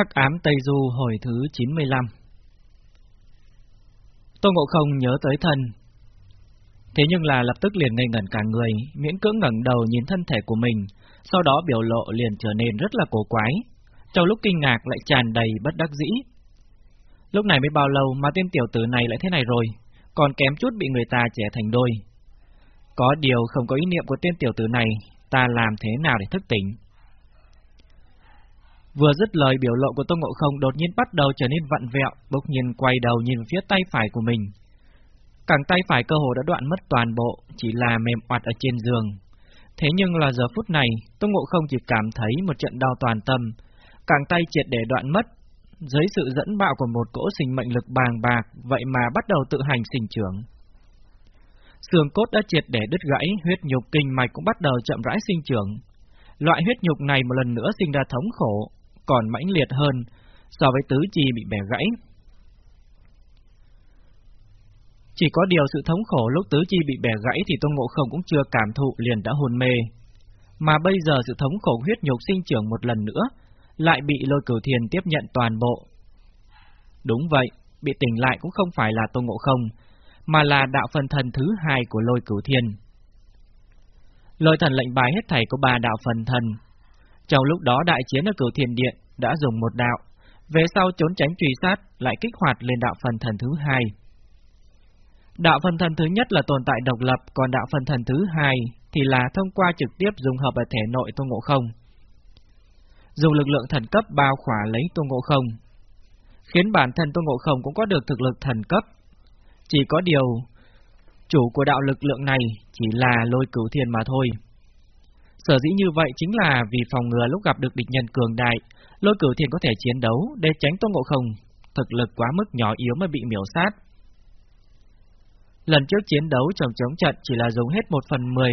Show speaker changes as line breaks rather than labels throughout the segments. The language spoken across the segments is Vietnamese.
Hắc ám Tây Du hồi thứ 95 Tô Ngộ Không nhớ tới thân. Thế nhưng là lập tức liền ngây ngẩn cả người, miễn cưỡng ngẩng đầu nhìn thân thể của mình, sau đó biểu lộ liền trở nên rất là cổ quái. Trong lúc kinh ngạc lại tràn đầy bất đắc dĩ. Lúc này mới bao lâu mà tên tiểu tử này lại thế này rồi, còn kém chút bị người ta trẻ thành đôi. Có điều không có ý niệm của tên tiểu tử này, ta làm thế nào để thức tỉnh? Vừa dứt lời biểu lộ của Tô Ngộ Không đột nhiên bắt đầu trở nên vặn vẹo, bỗng nhiên quay đầu nhìn phía tay phải của mình. Cẳng tay phải cơ hồ đã đoạn mất toàn bộ, chỉ là mềm oặt ở trên giường. Thế nhưng là giờ phút này, Tô Ngộ Không chỉ cảm thấy một trận đau toàn tâm, cẳng tay triệt để đoạn mất. Dưới sự dẫn bạo của một cỗ sinh mệnh lực bàng bạc, vậy mà bắt đầu tự hành sinh trưởng. Xương cốt đã triệt để đứt gãy, huyết nhục kinh mạch cũng bắt đầu chậm rãi sinh trưởng. Loại huyết nhục này một lần nữa sinh ra thống khổ, còn mãnh liệt hơn so với tứ chi bị bẻ gãy. Chỉ có điều sự thống khổ lúc tứ chi bị bẻ gãy thì Tôn Ngộ Không cũng chưa cảm thụ liền đã hôn mê. Mà bây giờ sự thống khổ huyết nhục sinh trưởng một lần nữa, lại bị lôi cửu thiền tiếp nhận toàn bộ. Đúng vậy, bị tỉnh lại cũng không phải là Tôn Ngộ Không, mà là đạo phần thần thứ hai của lôi cửu thiên. Lôi thần lệnh bài hết thảy của ba đạo phần thần, trong lúc đó đại chiến ở cửu thiền điện đã dùng một đạo, về sau trốn tránh truy sát lại kích hoạt lên đạo phần thần thứ hai. Đạo phần thần thứ nhất là tồn tại độc lập, còn đạo phần thần thứ hai thì là thông qua trực tiếp dùng hợp ở thể nội Tôn Ngộ Không. Dùng lực lượng thần cấp bao khỏa lấy Tôn Ngộ Không, khiến bản thân Tôn Ngộ Không cũng có được thực lực thần cấp. Chỉ có điều, chủ của đạo lực lượng này chỉ là lôi cửu thiên mà thôi. Sở dĩ như vậy chính là vì phòng ngừa lúc gặp được địch nhân cường đại, lôi cửu thiền có thể chiến đấu để tránh tôn ngộ không, thực lực quá mức nhỏ yếu mới bị miểu sát. Lần trước chiến đấu trong chống trận chỉ là dùng hết một phần mười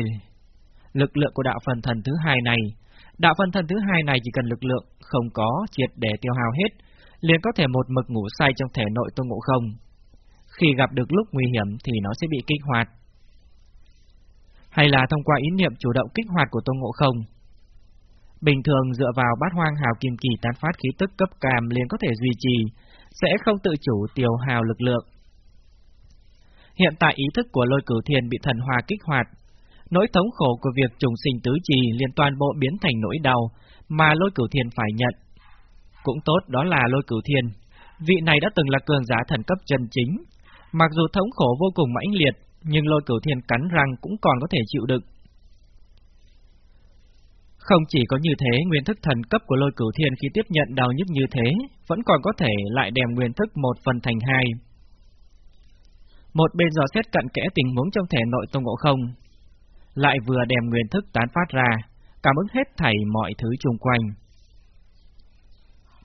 lực lượng của đạo phần thần thứ hai này. Đạo phần thần thứ hai này chỉ cần lực lượng không có triệt để tiêu hao hết, liền có thể một mực ngủ say trong thể nội tôn ngộ không. Khi gặp được lúc nguy hiểm thì nó sẽ bị kích hoạt, hay là thông qua ý niệm chủ động kích hoạt của Tôn Ngộ Không. Bình thường dựa vào bát hoang hào kim kỳ tán phát khí tức cấp cam liền có thể duy trì, sẽ không tự chủ tiêu hào lực lượng. Hiện tại ý thức của lôi cửu Thiền bị thần hòa kích hoạt, nỗi thống khổ của việc trùng sinh tứ trì liền toàn bộ biến thành nỗi đau mà lôi cửu Thiền phải nhận. Cũng tốt đó là lôi cửu Thiền, vị này đã từng là cường giả thần cấp chân chính, mặc dù thống khổ vô cùng mãnh liệt, nhưng lôi cửu Thiền cắn răng cũng còn có thể chịu đựng. Không chỉ có như thế, nguyên thức thần cấp của lôi cửu thiên khi tiếp nhận đau nhức như thế, vẫn còn có thể lại đem nguyên thức một phần thành hai. Một bên dò xét cận kẽ tình huống trong thể nội tôn ngộ không, lại vừa đem nguyên thức tán phát ra, cảm ứng hết thảy mọi thứ chung quanh.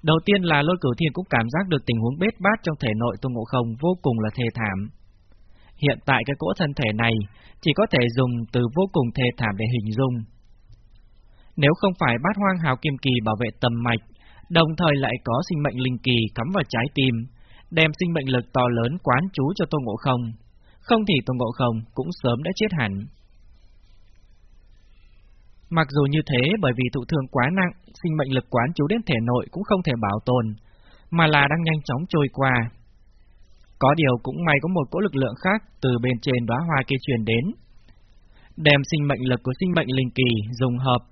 Đầu tiên là lôi cửu thiên cũng cảm giác được tình huống bết bát trong thể nội tôn ngộ không vô cùng là thê thảm. Hiện tại cái cỗ thân thể này chỉ có thể dùng từ vô cùng thê thảm để hình dung. Nếu không phải bát hoang hào kim kỳ bảo vệ tầm mạch, đồng thời lại có sinh mệnh linh kỳ cắm vào trái tim, đem sinh mệnh lực to lớn quán trú cho Tô Ngộ Không, không thì Tô Ngộ Không cũng sớm đã chết hẳn. Mặc dù như thế, bởi vì thụ thương quá nặng, sinh mệnh lực quán trú đến thể nội cũng không thể bảo tồn, mà là đang nhanh chóng trôi qua, có điều cũng may có một cỗ lực lượng khác từ bên trên đóa hoa kia truyền đến. Đem sinh mệnh lực của sinh mệnh linh kỳ dùng hợp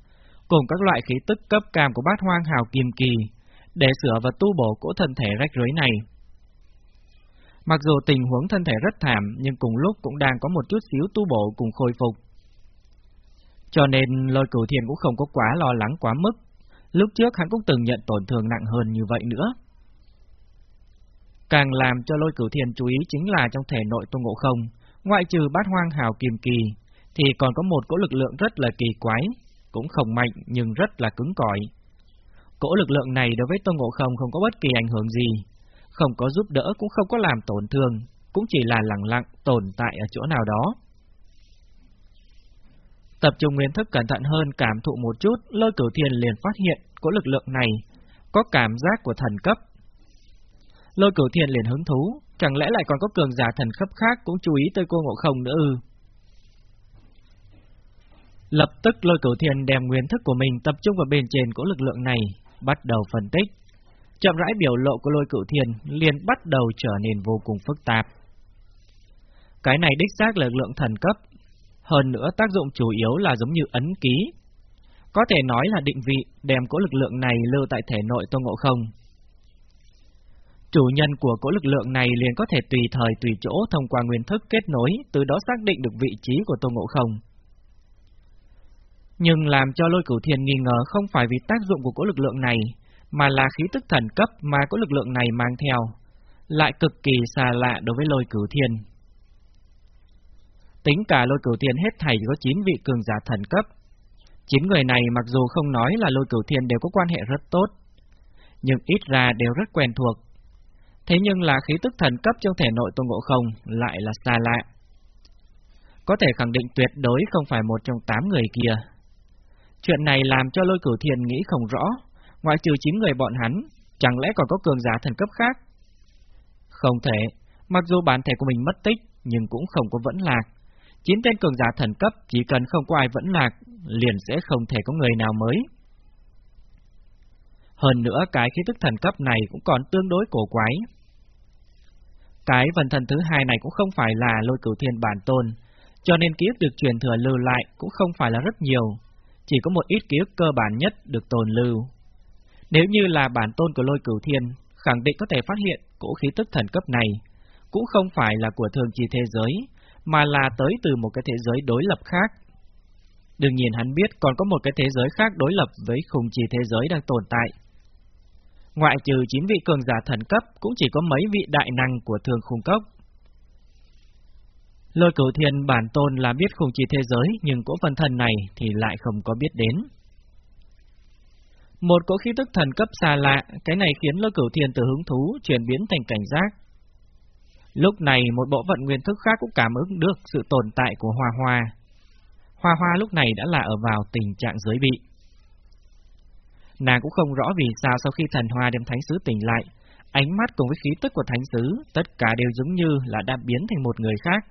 cùng các loại khí tức cấp cam của bát hoang hào kim kỳ để sửa và tu bổ cỗ thân thể rách rưới này. Mặc dù tình huống thân thể rất thảm nhưng cùng lúc cũng đang có một chút xíu tu bổ cùng khôi phục. Cho nên lôi cửu thiền cũng không có quá lo lắng quá mức. Lúc trước hắn cũng từng nhận tổn thương nặng hơn như vậy nữa. Càng làm cho lôi cửu thiền chú ý chính là trong thể nội tôn ngộ không, ngoại trừ bát hoang hào kiềm kỳ, thì còn có một cỗ lực lượng rất là kỳ quái, cũng không mạnh nhưng rất là cứng cỏi. Cỗ lực lượng này đối với tôn ngộ không không có bất kỳ ảnh hưởng gì, không có giúp đỡ cũng không có làm tổn thương, cũng chỉ là lặng lặng tồn tại ở chỗ nào đó. Tập trung nguyên thức cẩn thận hơn cảm thụ một chút, lôi cửu thiền liền phát hiện cỗ lực lượng này có cảm giác của thần cấp, Lôi cửu thiên liền hứng thú, chẳng lẽ lại còn có cường giả thần cấp khác cũng chú ý tới cô ngộ không nữa ư? Lập tức lôi cửu thiền đem nguyên thức của mình tập trung vào bên trên của lực lượng này, bắt đầu phân tích. chậm rãi biểu lộ của lôi cửu thiền liền bắt đầu trở nên vô cùng phức tạp. Cái này đích xác là lực lượng thần cấp, hơn nữa tác dụng chủ yếu là giống như ấn ký. Có thể nói là định vị đem cố lực lượng này lưu tại thể nội Tôn Ngộ Không. Chủ nhân của cố lực lượng này liền có thể tùy thời tùy chỗ thông qua nguyên thức kết nối, từ đó xác định được vị trí của Tôn Ngộ Không. Nhưng làm cho lôi cửu thiền nghi ngờ không phải vì tác dụng của cỗ lực lượng này, mà là khí tức thần cấp mà cỗ lực lượng này mang theo, lại cực kỳ xa lạ đối với lôi cửu thiền Tính cả lôi cửu thiền hết thảy có 9 vị cường giả thần cấp. 9 người này mặc dù không nói là lôi cửu thiền đều có quan hệ rất tốt, nhưng ít ra đều rất quen thuộc. Thế nhưng là khí tức thần cấp trong thể nội Tôn Ngộ Không lại là xa lạ. Có thể khẳng định tuyệt đối không phải một trong 8 người kia. Chuyện này làm cho lôi cửu thiền nghĩ không rõ, ngoại trừ 9 người bọn hắn, chẳng lẽ còn có cường giả thần cấp khác? Không thể, mặc dù bản thể của mình mất tích, nhưng cũng không có vẫn lạc. Chín tên cường giả thần cấp chỉ cần không có ai vẫn lạc, liền sẽ không thể có người nào mới. Hơn nữa cái khí tức thần cấp này cũng còn tương đối cổ quái. Cái phần thần thứ hai này cũng không phải là lôi cửu thiên bản tôn, cho nên ký ức được truyền thừa lưu lại cũng không phải là rất nhiều, chỉ có một ít ký ức cơ bản nhất được tồn lưu. Nếu như là bản tôn của lôi cửu thiên, khẳng định có thể phát hiện cỗ khí tức thần cấp này, cũng không phải là của thường trì thế giới, mà là tới từ một cái thế giới đối lập khác. Đương nhiên hắn biết còn có một cái thế giới khác đối lập với khung trì thế giới đang tồn tại. Ngoại trừ 9 vị cường giả thần cấp, cũng chỉ có mấy vị đại năng của thường khung cốc. Lôi cửu thiên bản tôn là biết khung chi thế giới, nhưng cỗ phần thần này thì lại không có biết đến. Một cỗ khí tức thần cấp xa lạ, cái này khiến lôi cửu thiên từ hứng thú chuyển biến thành cảnh giác. Lúc này một bộ phận nguyên thức khác cũng cảm ứng được sự tồn tại của Hoa Hoa. Hoa Hoa lúc này đã là ở vào tình trạng giới bị. Nàng cũng không rõ vì sao sau khi thần hoa đem thánh sứ tỉnh lại, ánh mắt cùng với khí tức của thánh sứ, tất cả đều giống như là đã biến thành một người khác.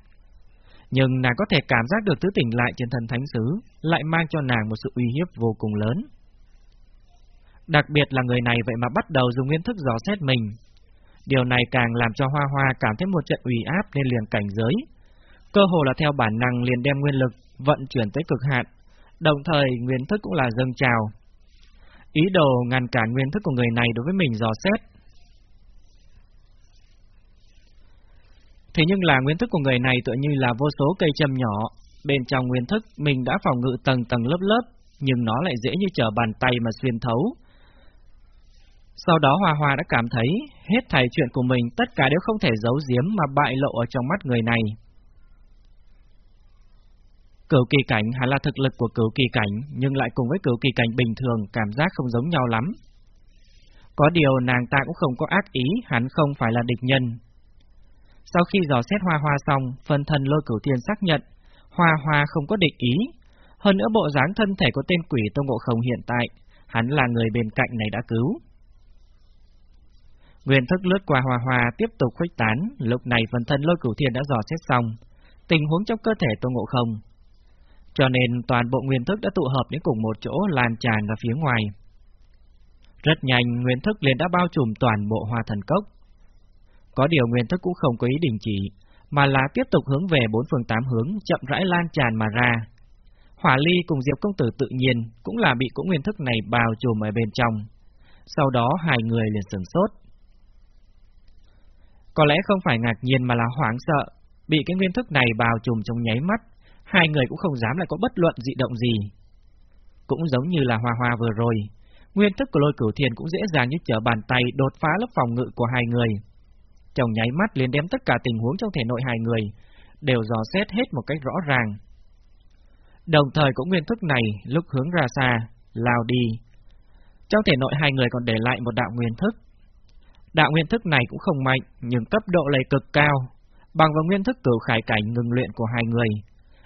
Nhưng nàng có thể cảm giác được thứ tỉnh lại trên thần thánh sứ, lại mang cho nàng một sự uy hiếp vô cùng lớn. Đặc biệt là người này vậy mà bắt đầu dùng nguyên thức dò xét mình. Điều này càng làm cho Hoa Hoa cảm thấy một trận uy áp nên liền cảnh giới. Cơ hồ là theo bản năng liền đem nguyên lực vận chuyển tới cực hạn, đồng thời nguyên thức cũng là dâng trào. Ý đồ ngăn cản nguyên thức của người này đối với mình dò xét. Thế nhưng là nguyên thức của người này tựa như là vô số cây châm nhỏ, bên trong nguyên thức mình đã phòng ngự tầng tầng lớp lớp, nhưng nó lại dễ như trở bàn tay mà xuyên thấu, sau đó Hoa Hoa đã cảm thấy hết thảy chuyện của mình tất cả đều không thể giấu giếm mà bại lộ ở trong mắt người này. Cửu kỳ cảnh hay là thực lực của cửu kỳ cảnh, nhưng lại cùng với cửu kỳ cảnh bình thường cảm giác không giống nhau lắm. Có điều nàng ta cũng không có ác ý, hắn không phải là địch nhân. Sau khi dò xét hoa hoa xong, phần thân lôi cửu thiên xác nhận, hoa hoa không có địch ý. Hơn nữa bộ dáng thân thể của tên quỷ Tô Ngộ Không hiện tại, hắn là người bên cạnh này đã cứu. Nguyên thức lướt qua hòa hòa tiếp tục khuếch tán, lúc này phần thân lôi cửu thiên đã dò xét xong, tình huống trong cơ thể tông ngộ không. Cho nên toàn bộ nguyên thức đã tụ hợp đến cùng một chỗ lan tràn ra phía ngoài. Rất nhanh, nguyên thức liền đã bao trùm toàn bộ hoa thần cốc. Có điều nguyên thức cũng không có ý đình chỉ, mà là tiếp tục hướng về bốn phương tám hướng, chậm rãi lan tràn mà ra. Hỏa ly cùng Diệp công tử tự nhiên cũng là bị cỗ nguyên thức này bao trùm ở bên trong. Sau đó hai người liền sửng sốt. Có lẽ không phải ngạc nhiên mà là hoảng sợ, bị cái nguyên thức này bao trùm trong nháy mắt, hai người cũng không dám lại có bất luận dị động gì. Cũng giống như là hoa hoa vừa rồi, nguyên thức của lôi cửu thiền cũng dễ dàng như trở bàn tay đột phá lớp phòng ngự của hai người. Trong nháy mắt liền đem tất cả tình huống trong thể nội hai người, đều dò xét hết một cách rõ ràng. Đồng thời cũng nguyên thức này lúc hướng ra xa, lao đi. Trong thể nội hai người còn để lại một đạo nguyên thức, Đạo nguyên thức này cũng không mạnh, nhưng cấp độ lại cực cao, bằng vào nguyên thức cửu khải cảnh ngừng luyện của hai người.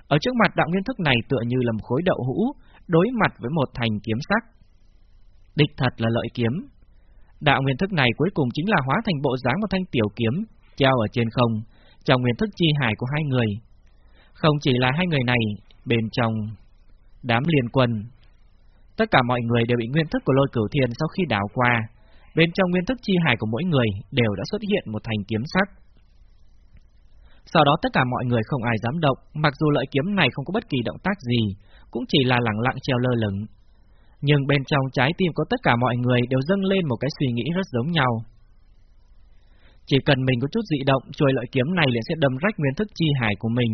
Ở trước mặt đạo nguyên thức này tựa như là một khối đậu hũ, đối mặt với một thành kiếm sắc. Địch thật là lợi kiếm. Đạo nguyên thức này cuối cùng chính là hóa thành bộ dáng một thanh tiểu kiếm, treo ở trên không, trong nguyên thức chi hải của hai người. Không chỉ là hai người này, bên trong đám liên quân. Tất cả mọi người đều bị nguyên thức của lôi cửu thiên sau khi đảo qua, bên trong nguyên thức chi hải của mỗi người đều đã xuất hiện một thành kiếm sắc. Sau đó tất cả mọi người không ai dám động, mặc dù lợi kiếm này không có bất kỳ động tác gì, cũng chỉ là lặng lặng treo lơ lửng. Nhưng bên trong trái tim của tất cả mọi người đều dâng lên một cái suy nghĩ rất giống nhau. Chỉ cần mình có chút dị động, chuôi lợi kiếm này liền sẽ đâm rách nguyên thức chi hải của mình.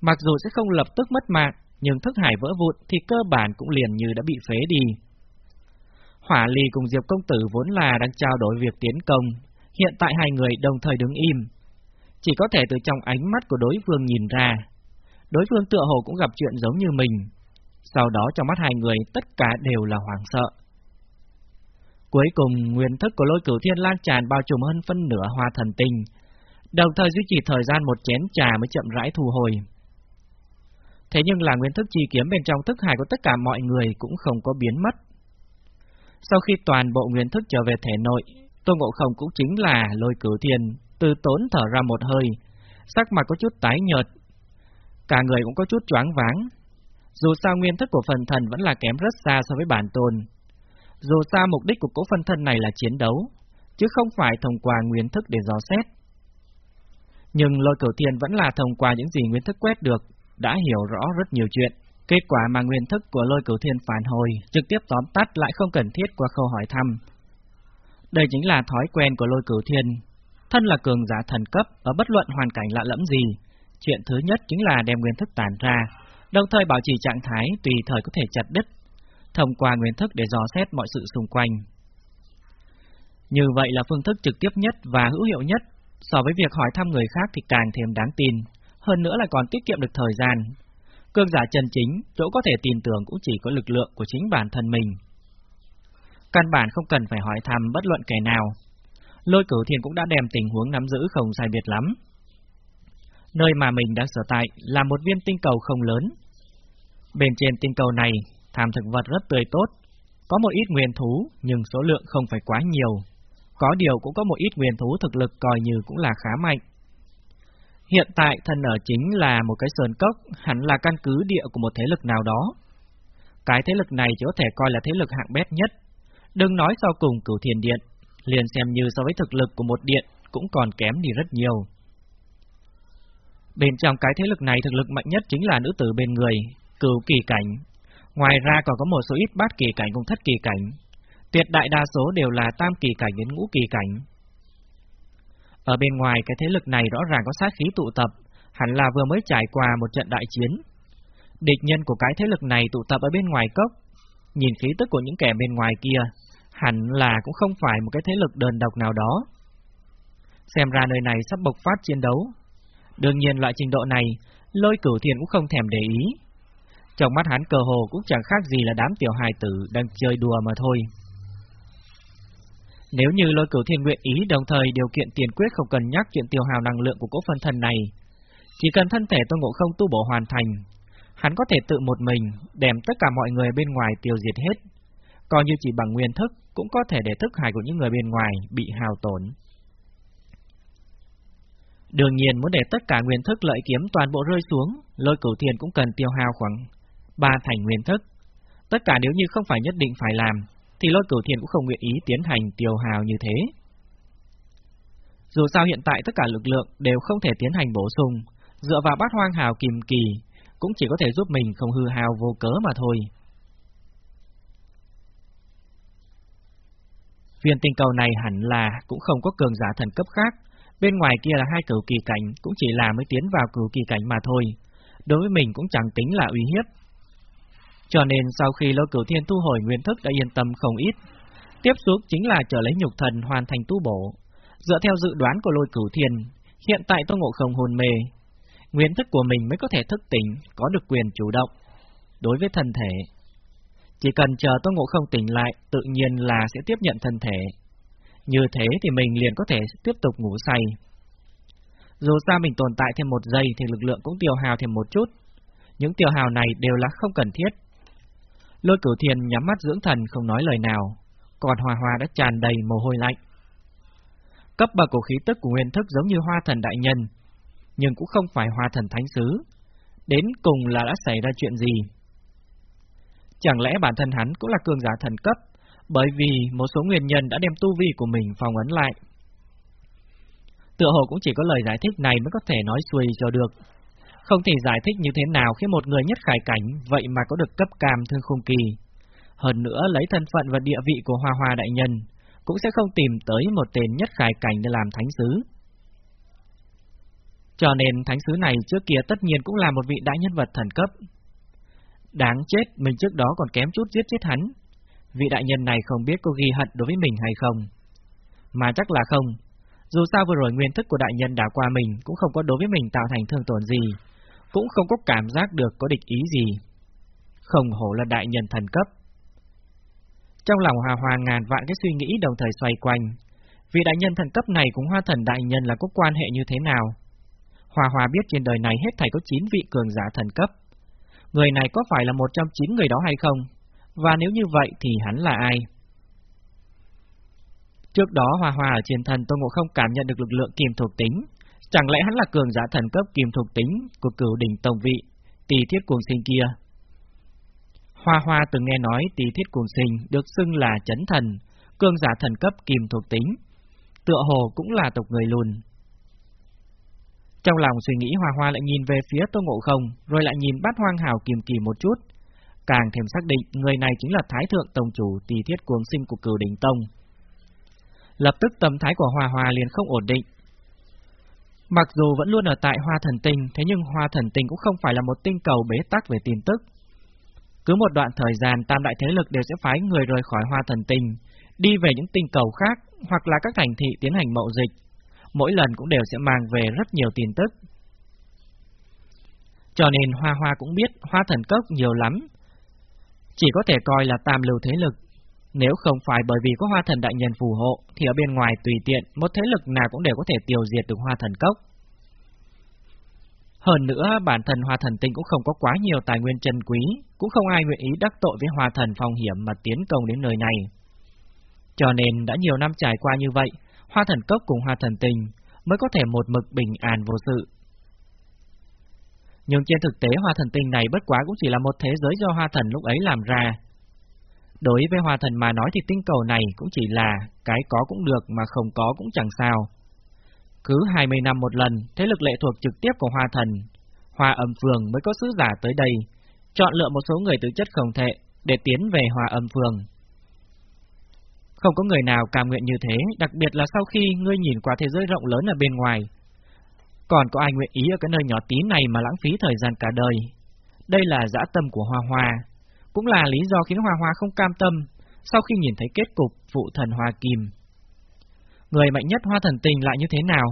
Mặc dù sẽ không lập tức mất mạng, nhưng thức hải vỡ vụn thì cơ bản cũng liền như đã bị phế đi. Hỏa Ly cùng Diệp Công Tử vốn là đang trao đổi việc tiến công, hiện tại hai người đồng thời đứng im. Chỉ có thể từ trong ánh mắt của đối phương nhìn ra, đối phương tựa hồ cũng gặp chuyện giống như mình. Sau đó trong mắt hai người tất cả đều là hoảng sợ. Cuối cùng, nguyên thức của lôi cửu thiên lan tràn bao trùm hơn phân nửa hoa thần tinh, đồng thời duy trì thời gian một chén trà mới chậm rãi thu hồi. Thế nhưng là nguyên thức chi kiếm bên trong thức hải của tất cả mọi người cũng không có biến mất. Sau khi toàn bộ nguyên thức trở về thể nội, Tô Ngộ Không cũng chính là lôi cửu thiên, từ tốn thở ra một hơi, sắc mặt có chút tái nhợt. Cả người cũng có chút choáng váng. Dù sao nguyên thức của phần thần vẫn là kém rất xa so với bản tôn. Dù sao mục đích của cố phân thân này là chiến đấu, chứ không phải thông qua nguyên thức để dò xét. Nhưng lôi cửu thiên vẫn là thông qua những gì nguyên thức quét được, đã hiểu rõ rất nhiều chuyện. Kết quả mà nguyên thức của lôi cửu thiên phản hồi, trực tiếp tóm tắt lại không cần thiết qua câu hỏi thăm. Đây chính là thói quen của lôi cửu thiên. Thân là cường giả thần cấp, ở bất luận hoàn cảnh lạ lẫm gì. Chuyện thứ nhất chính là đem nguyên thức tàn ra, đồng thời bảo trì trạng thái tùy thời có thể chặt đứt, thông qua nguyên thức để dò xét mọi sự xung quanh. Như vậy là phương thức trực tiếp nhất và hữu hiệu nhất, so với việc hỏi thăm người khác thì càng thêm đáng tin, hơn nữa là còn tiết kiệm được thời gian. Cương giả chân chính, chỗ có thể tin tưởng cũng chỉ có lực lượng của chính bản thân mình. Căn bản không cần phải hỏi thăm bất luận kẻ nào. Lôi cửu thiên cũng đã đem tình huống nắm giữ không sai biệt lắm. Nơi mà mình đang sở tại là một viên tinh cầu không lớn. Bên trên tinh cầu này, thảm thực vật rất tươi tốt, có một ít nguyên thú nhưng số lượng không phải quá nhiều. Có điều cũng có một ít nguyên thú thực lực coi như cũng là khá mạnh. Hiện tại thân ở chính là một cái sơn cốc, hẳn là căn cứ địa của một thế lực nào đó. Cái thế lực này chỉ có thể coi là thế lực hạng bét nhất. Đừng nói sau cùng cửu thiền điện, liền xem như so với thực lực của một điện cũng còn kém đi rất nhiều. Bên trong cái thế lực này thực lực mạnh nhất chính là nữ tử bên người, cửu kỳ cảnh. Ngoài ra còn có một số ít bát kỳ cảnh cùng thất kỳ cảnh. Tuyệt đại đa số đều là tam kỳ cảnh đến ngũ kỳ cảnh. Ở bên ngoài cái thế lực này rõ ràng có sát khí tụ tập, hẳn là vừa mới trải qua một trận đại chiến. Địch nhân của cái thế lực này tụ tập ở bên ngoài cốc, nhìn khí tức của những kẻ bên ngoài kia, hẳn là cũng không phải một cái thế lực đơn độc nào đó. Xem ra nơi này sắp bộc phát chiến đấu. Đương nhiên loại trình độ này, lôi cửu thiền cũng không thèm để ý. Trong mắt hắn cờ hồ cũng chẳng khác gì là đám tiểu hài tử đang chơi đùa mà thôi. Nếu như lôi cửu thiên nguyện ý đồng thời điều kiện tiền quyết không cần nhắc chuyện tiêu hào năng lượng của cỗ phân thân này, chỉ cần thân thể tôn ngộ không tu bổ hoàn thành, hắn có thể tự một mình đem tất cả mọi người bên ngoài tiêu diệt hết, coi như chỉ bằng nguyên thức cũng có thể để thức hải của những người bên ngoài bị hào tổn. Đương nhiên muốn để tất cả nguyên thức lợi kiếm toàn bộ rơi xuống, lôi cửu thiền cũng cần tiêu hao khoảng ba thành nguyên thức. Tất cả nếu như không phải nhất định phải làm, thì lôi cửu thiền cũng không nguyện ý tiến hành tiêu hào như thế. Dù sao hiện tại tất cả lực lượng đều không thể tiến hành bổ sung, dựa vào bát hoang hào kìm kỳ, cũng chỉ có thể giúp mình không hư hào vô cớ mà thôi. Viên tinh cầu này hẳn là cũng không có cường giả thần cấp khác, bên ngoài kia là hai cửu kỳ cảnh, cũng chỉ là mới tiến vào cửu kỳ cảnh mà thôi. Đối với mình cũng chẳng tính là uy hiếp, cho nên sau khi Lô Cửu Thiên thu hồi nguyên thức đã yên tâm không ít. Tiếp xúc chính là trở lấy nhục thần hoàn thành tu bổ. Dựa theo dự đoán của Lôi Cửu Thiên, hiện tại Tô Ngộ Không hồn mê, nguyên thức của mình mới có thể thức tỉnh, có được quyền chủ động. Đối với thân thể, chỉ cần chờ Tô Ngộ Không tỉnh lại, tự nhiên là sẽ tiếp nhận thân thể. Như thế thì mình liền có thể tiếp tục ngủ say. Dù sao mình tồn tại thêm một giây thì lực lượng cũng tiêu hào thêm một chút. Những tiêu hào này đều là không cần thiết, Lôi cửu thiền nhắm mắt dưỡng thần không nói lời nào, còn hòa hòa đã tràn đầy mồ hôi lạnh. Cấp bậc của khí tức của nguyên thức giống như hoa thần đại nhân, nhưng cũng không phải hoa thần thánh sứ. Đến cùng là đã xảy ra chuyện gì? Chẳng lẽ bản thân hắn cũng là cường giả thần cấp, bởi vì một số nguyên nhân đã đem tu vi của mình phòng ấn lại. Tựa hồ cũng chỉ có lời giải thích này mới có thể nói xuôi cho được. Không thể giải thích như thế nào khi một người nhất khải cảnh vậy mà có được cấp cam thương khung kỳ. Hơn nữa lấy thân phận và địa vị của Hoa Hoa Đại Nhân, cũng sẽ không tìm tới một tên nhất khải cảnh để làm thánh sứ. Cho nên thánh sứ này trước kia tất nhiên cũng là một vị đại nhân vật thần cấp. Đáng chết, mình trước đó còn kém chút giết chết hắn. Vị đại nhân này không biết có ghi hận đối với mình hay không. Mà chắc là không. Dù sao vừa rồi nguyên thức của đại nhân đã qua mình cũng không có đối với mình tạo thành thương tổn gì, cũng không có cảm giác được có địch ý gì. Không hổ là đại nhân thần cấp. Trong lòng Hà Hoa ngàn vạn cái suy nghĩ đồng thời xoay quanh, vị đại nhân thần cấp này cùng hoa thần đại nhân là có quan hệ như thế nào? Hòa Hòa biết trên đời này hết thảy có 9 vị cường giả thần cấp. Người này có phải là một trong 9 người đó hay không? Và nếu như vậy thì hắn là ai? Trước đó Hòa Hòa ở trên thần Tôn Ngộ không cảm nhận được lực lượng kim thuộc tính. Chẳng lẽ hắn là cường giả thần cấp kim thuộc tính của cửu đỉnh tông vị, tỷ thiết cuồng sinh kia? Hoa Hoa từng nghe nói tỷ thiết cuồng sinh được xưng là chấn thần, cường giả thần cấp kim thuộc tính. Tựa hồ cũng là tộc người lùn. Trong lòng suy nghĩ Hoa Hoa lại nhìn về phía Tô Ngộ Không, rồi lại nhìn bát hoang hào kiềm kỳ một chút. Càng thêm xác định người này chính là Thái Thượng Tông Chủ tỳ thiết cuồng sinh của cửu đỉnh Tông. Lập tức tâm thái của hòa hòa liền không ổn định. Mặc dù vẫn luôn ở tại Hoa Thần Tinh, thế nhưng Hoa Thần Tinh cũng không phải là một tinh cầu bế tắc về tin tức. Cứ một đoạn thời gian, tam đại thế lực đều sẽ phái người rời khỏi Hoa Thần Tinh, đi về những tinh cầu khác, hoặc là các thành thị tiến hành mậu dịch. Mỗi lần cũng đều sẽ mang về rất nhiều tin tức. Cho nên Hoa Hoa cũng biết Hoa Thần Cốc nhiều lắm. Chỉ có thể coi là tam lưu thế lực, nếu không phải bởi vì có hoa thần đại nhân phù hộ, thì ở bên ngoài tùy tiện, một thế lực nào cũng đều có thể tiêu diệt được hoa thần cốc. Hơn nữa, bản thân hoa thần tinh cũng không có quá nhiều tài nguyên chân quý, cũng không ai nguyện ý đắc tội với hoa thần phong hiểm mà tiến công đến nơi này. Cho nên đã nhiều năm trải qua như vậy, hoa thần cốc cùng hoa thần tinh mới có thể một mực bình an vô sự. Nhưng trên thực tế hoa thần tinh này bất quá cũng chỉ là một thế giới do hoa thần lúc ấy làm ra, Đối với hoa thần mà nói thì tinh cầu này cũng chỉ là cái có cũng được mà không có cũng chẳng sao. Cứ 20 năm một lần, thế lực lệ thuộc trực tiếp của hoa thần, hoa âm phường mới có sứ giả tới đây, chọn lựa một số người tự chất không thể để tiến về hoa âm phường. Không có người nào cảm nguyện như thế, đặc biệt là sau khi ngươi nhìn qua thế giới rộng lớn ở bên ngoài. Còn có ai nguyện ý ở cái nơi nhỏ tí này mà lãng phí thời gian cả đời? Đây là dã tâm của Hoa Hoa, cũng là lý do khiến Hoa Hoa không cam tâm sau khi nhìn thấy kết cục phụ thần Hoa Kim. Người mạnh nhất Hoa Thần Tình lại như thế nào?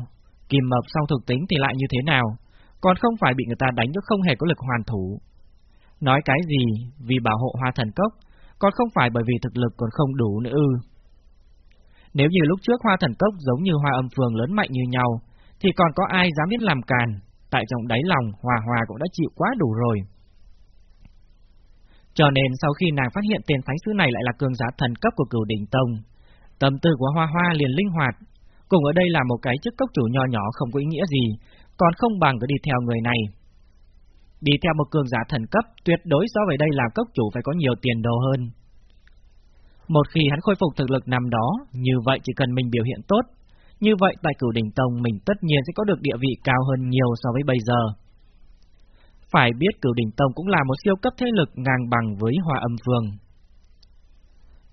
Kim Mập sau thực tính thì lại như thế nào? Còn không phải bị người ta đánh chứ không hề có lực hoàn thủ. Nói cái gì vì bảo hộ Hoa Thần Cốc, còn không phải bởi vì thực lực còn không đủ nữa ư. Nếu như lúc trước Hoa Thần Cốc giống như Hoa Âm Phường lớn mạnh như nhau, thì còn có ai dám biết làm càn, tại trong đáy lòng Hòa Hòa cũng đã chịu quá đủ rồi. Cho nên sau khi nàng phát hiện tên thánh sứ này lại là cường giả thần cấp của cửu đỉnh tông, tâm tư của Hoa Hoa liền linh hoạt, cùng ở đây là một cái chức cốc chủ nho nhỏ không có ý nghĩa gì, còn không bằng cứ đi theo người này. Đi theo một cường giả thần cấp, tuyệt đối so với đây làm cốc chủ phải có nhiều tiền đồ hơn. Một khi hắn khôi phục thực lực nằm đó, như vậy chỉ cần mình biểu hiện tốt, như vậy tại cửu đỉnh tông mình tất nhiên sẽ có được địa vị cao hơn nhiều so với bây giờ. Phải biết cửu đỉnh tông cũng là một siêu cấp thế lực ngang bằng với hòa âm vương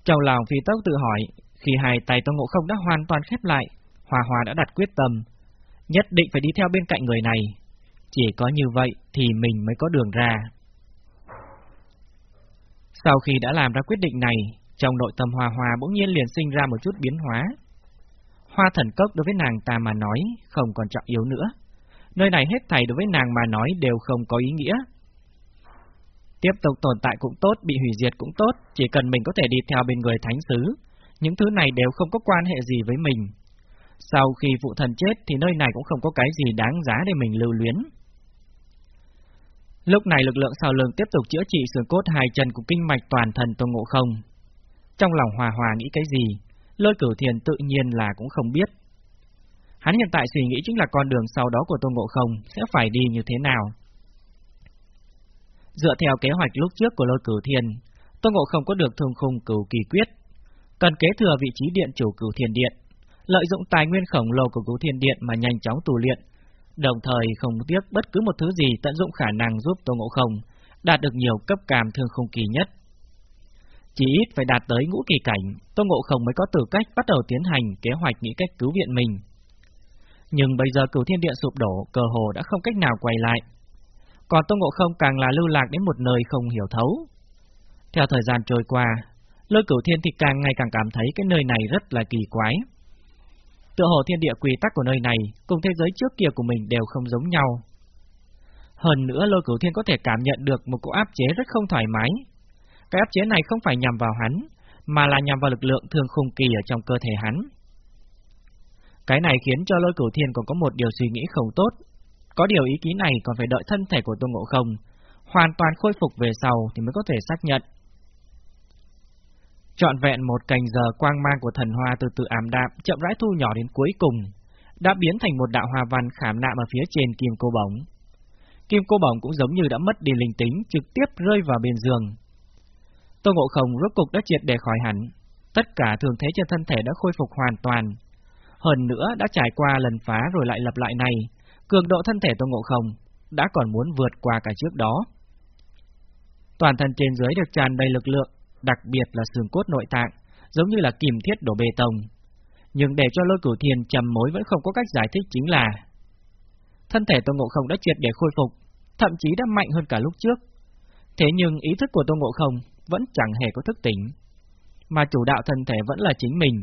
Trong lòng phi tốc tự hỏi, khi hai tay Tôn Ngộ Không đã hoàn toàn khép lại, Hòa Hòa đã đặt quyết tâm, nhất định phải đi theo bên cạnh người này. Chỉ có như vậy thì mình mới có đường ra. Sau khi đã làm ra quyết định này, trong nội tâm Hòa Hòa bỗng nhiên liền sinh ra một chút biến hóa. Hoa thần cốc đối với nàng ta mà nói không còn trọng yếu nữa nơi này hết thảy đối với nàng mà nói đều không có ý nghĩa. Tiếp tục tồn tại cũng tốt, bị hủy diệt cũng tốt, chỉ cần mình có thể đi theo bên người thánh sứ, những thứ này đều không có quan hệ gì với mình. Sau khi phụ thần chết thì nơi này cũng không có cái gì đáng giá để mình lưu luyến. Lúc này lực lượng sau lưng tiếp tục chữa trị xương cốt hai chân của kinh mạch toàn thần Tôn Ngộ Không. Trong lòng hòa hòa nghĩ cái gì, lôi cửu thiền tự nhiên là cũng không biết. Hắn hiện tại suy nghĩ chính là con đường sau đó của Tôn Ngộ Không sẽ phải đi như thế nào. Dựa theo kế hoạch lúc trước của lôi cửu thiên, Tôn Ngộ Không có được thương khung cửu kỳ quyết. cần kế thừa vị trí điện chủ cửu thiền điện, lợi dụng tài nguyên khổng lồ của cửu thiền điện mà nhanh chóng tù luyện, đồng thời không tiếc bất cứ một thứ gì tận dụng khả năng giúp Tô Ngộ Không đạt được nhiều cấp cảm thương không kỳ nhất. Chỉ ít phải đạt tới ngũ kỳ cảnh, Tô Ngộ Không mới có tư cách bắt đầu tiến hành kế hoạch nghĩ cách cứu viện mình. Nhưng bây giờ cửu thiên điện sụp đổ, cơ hồ đã không cách nào quay lại. Còn Tô Ngộ Không càng là lưu lạc đến một nơi không hiểu thấu. Theo thời gian trôi qua, lôi cửu thiên thì càng ngày càng cảm thấy cái nơi này rất là kỳ quái. Tựa hồ thiên địa quy tắc của nơi này cùng thế giới trước kia của mình đều không giống nhau. Hơn nữa lôi cửu thiên có thể cảm nhận được một cỗ áp chế rất không thoải mái. Cái áp chế này không phải nhằm vào hắn, mà là nhằm vào lực lượng thường khung kỳ ở trong cơ thể hắn. Cái này khiến cho lôi cửu thiên còn có một điều suy nghĩ không tốt. Có điều ý ký này còn phải đợi thân thể của Tôn Ngộ Không hoàn toàn khôi phục về sau thì mới có thể xác nhận. Chọn vẹn một cành giờ quang mang của thần hoa từ từ ảm đạm, chậm rãi thu nhỏ đến cuối cùng, đã biến thành một đạo hoa văn khảm nạm ở phía trên kim cô bổng. Kim cô bổng cũng giống như đã mất đi linh tính, trực tiếp rơi vào bên giường. Tô Ngộ Không rốt cục đã triệt để khỏi hẳn, tất cả thường thế trên thân thể đã khôi phục hoàn toàn. Hơn nữa đã trải qua lần phá rồi lại lập lại này, cường độ thân thể Tô Ngộ Không đã còn muốn vượt qua cả trước đó. Toàn thân trên dưới được tràn đầy lực lượng, đặc biệt là xương cốt nội tạng, giống như là kìm thiết đổ bê tông. Nhưng để cho lôi cửu thiền trầm mối vẫn không có cách giải thích chính là thân thể Tôn Ngộ Không đã triệt để khôi phục, thậm chí đã mạnh hơn cả lúc trước. Thế nhưng ý thức của Tôn Ngộ Không vẫn chẳng hề có thức tỉnh, mà chủ đạo thân thể vẫn là chính mình.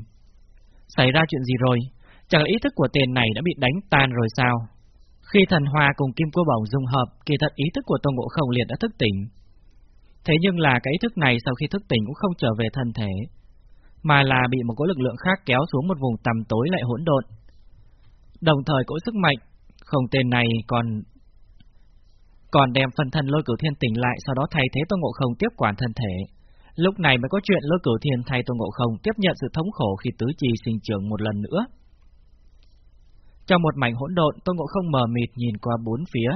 Xảy ra chuyện gì rồi? Chẳng lẽ ý thức của tiền này đã bị đánh tan rồi sao? Khi thần hòa cùng kim cô bổng dung hợp, kỳ thật ý thức của Tôn Ngộ Không liền đã thức tỉnh. Thế nhưng là cái ý thức này sau khi thức tỉnh cũng không trở về thân thể, mà là bị một cỗ lực lượng khác kéo xuống một vùng tầm tối lại hỗn độn. Đồng thời cỗ sức mạnh, không tên này còn còn đem phần thân lôi cửu thiên tỉnh lại sau đó thay thế Tôn Ngộ Không tiếp quản thân thể. Lúc này mới có chuyện lôi cửu thiên thay Tôn Ngộ Không tiếp nhận sự thống khổ khi tứ chi sinh trưởng một lần nữa. Trong một mảnh hỗn độn, Tôn Ngộ Không mờ mịt nhìn qua bốn phía,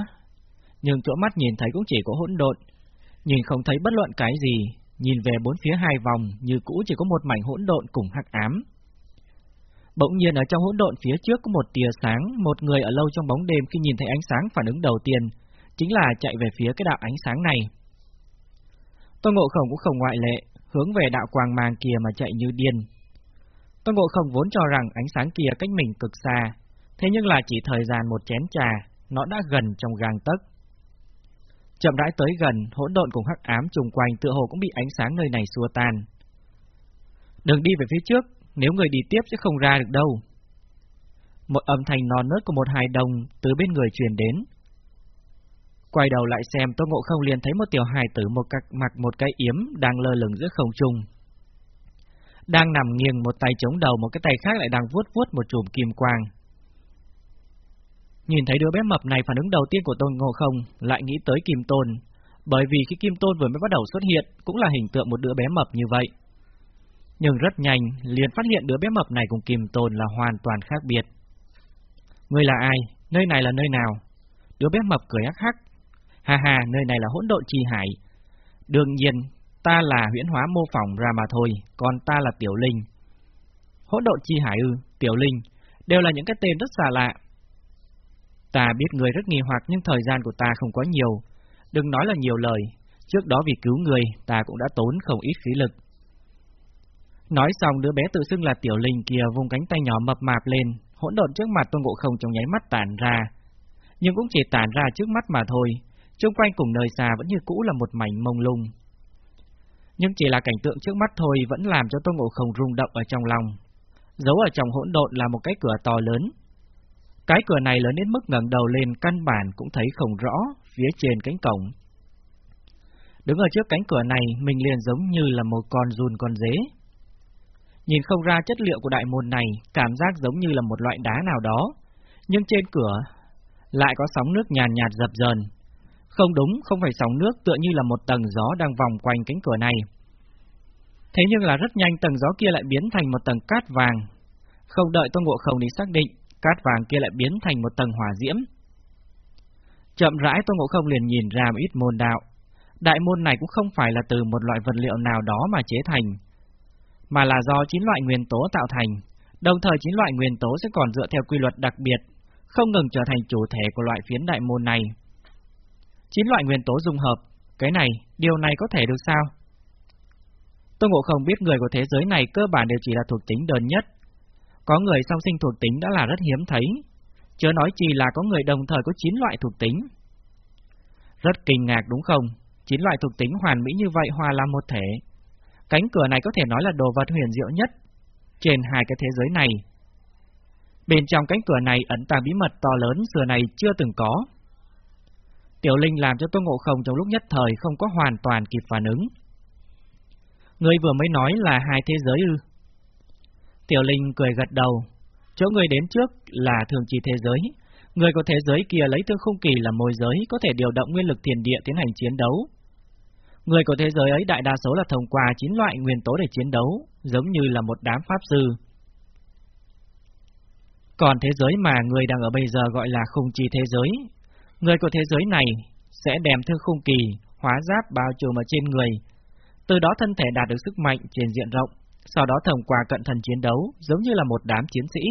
nhưng chỗ mắt nhìn thấy cũng chỉ có hỗn độn, nhìn không thấy bất luận cái gì, nhìn về bốn phía hai vòng, như cũ chỉ có một mảnh hỗn độn cùng hắc ám. Bỗng nhiên ở trong hỗn độn phía trước có một tia sáng, một người ở lâu trong bóng đêm khi nhìn thấy ánh sáng phản ứng đầu tiên, chính là chạy về phía cái đạo ánh sáng này. Tôn Ngộ Không cũng không ngoại lệ, hướng về đạo quang mang kia mà chạy như điên. Tôn Ngộ Không vốn cho rằng ánh sáng kia cách mình cực xa, thế nhưng là chỉ thời gian một chén trà, nó đã gần trong gang tấc. Chậm rãi tới gần, hỗn độn cùng hắc ám trùng quanh tựa hồ cũng bị ánh sáng nơi này xua tan. Đừng đi về phía trước, nếu người đi tiếp sẽ không ra được đâu. Một âm thanh non nớt của một hài đồng từ bên người truyền đến. Quay đầu lại xem Tô Ngộ Không liền thấy một tiểu hài tử một cặc mặc một cái yếm đang lơ lửng giữa không trung. Đang nằm nghiêng một tay chống đầu, một cái tay khác lại đang vuốt vuốt một chùm kim quang. Nhìn thấy đứa bé mập này phản ứng đầu tiên của Tô Ngộ Không lại nghĩ tới Kim Tôn, bởi vì khi Kim Tôn vừa mới bắt đầu xuất hiện cũng là hình tượng một đứa bé mập như vậy. Nhưng rất nhanh, liền phát hiện đứa bé mập này cùng Kim Tôn là hoàn toàn khác biệt. Ngươi là ai? Nơi này là nơi nào? Đứa bé mập cười hắc hắc. Ha ha, nơi này là hỗn độn chi hải. Đương nhiên, ta là huyễn hóa mô phỏng ra mà thôi, còn ta là Tiểu Linh. Hỗn độn chi hải ư, Tiểu Linh, đều là những cái tên rất xa lạ, Ta biết người rất nghi hoặc nhưng thời gian của ta không có nhiều. Đừng nói là nhiều lời, trước đó vì cứu người ta cũng đã tốn không ít khí lực. Nói xong đứa bé tự xưng là tiểu linh kia vùng cánh tay nhỏ mập mạp lên, hỗn độn trước mặt Tôn Ngộ Không trong nháy mắt tản ra. Nhưng cũng chỉ tản ra trước mắt mà thôi, xung quanh cùng nơi xa vẫn như cũ là một mảnh mông lung. Nhưng chỉ là cảnh tượng trước mắt thôi vẫn làm cho tôi Ngộ Không rung động ở trong lòng. Giấu ở trong hỗn độn là một cái cửa to lớn, cái cửa này lớn đến mức ngẩng đầu lên căn bản cũng thấy không rõ phía trên cánh cổng. Đứng ở trước cánh cửa này, mình liền giống như là một con run con dế. Nhìn không ra chất liệu của đại môn này, cảm giác giống như là một loại đá nào đó, nhưng trên cửa lại có sóng nước nhàn nhạt, nhạt dập dờn. Không đúng, không phải sóng nước tựa như là một tầng gió đang vòng quanh cánh cửa này. Thế nhưng là rất nhanh tầng gió kia lại biến thành một tầng cát vàng. Không đợi Tôn Ngộ Không đi xác định, cát vàng kia lại biến thành một tầng hỏa diễm. Chậm rãi Tôn Ngộ Không liền nhìn ra một ít môn đạo. Đại môn này cũng không phải là từ một loại vật liệu nào đó mà chế thành, mà là do chín loại nguyên tố tạo thành, đồng thời chín loại nguyên tố sẽ còn dựa theo quy luật đặc biệt, không ngừng trở thành chủ thể của loại phiến đại môn này. Chín loại nguyên tố dung hợp, cái này, điều này có thể được sao? Tô Ngộ Không biết người của thế giới này cơ bản đều chỉ là thuộc tính đơn nhất. Có người song sinh thuộc tính đã là rất hiếm thấy, chớ nói chỉ là có người đồng thời có 9 loại thuộc tính. Rất kinh ngạc đúng không? 9 loại thuộc tính hoàn mỹ như vậy hòa làm một thể. Cánh cửa này có thể nói là đồ vật huyền diệu nhất trên hai cái thế giới này. Bên trong cánh cửa này ẩn tàng bí mật to lớn xưa này chưa từng có. Tiểu Linh làm cho Tô Ngộ Không trong lúc nhất thời không có hoàn toàn kịp phản ứng. Người vừa mới nói là hai thế giới ư. Tiểu Linh cười gật đầu. Chỗ người đến trước là thường trì thế giới. Người của thế giới kia lấy thương khung kỳ là môi giới, có thể điều động nguyên lực tiền địa tiến hành chiến đấu. Người của thế giới ấy đại đa số là thông qua chín loại nguyên tố để chiến đấu, giống như là một đám pháp sư. Còn thế giới mà người đang ở bây giờ gọi là khung trì thế giới, người của thế giới này sẽ đem thư khung kỳ, hóa giáp bao trùm ở trên người, từ đó thân thể đạt được sức mạnh trên diện rộng, sau đó thông qua cận thần chiến đấu, giống như là một đám chiến sĩ.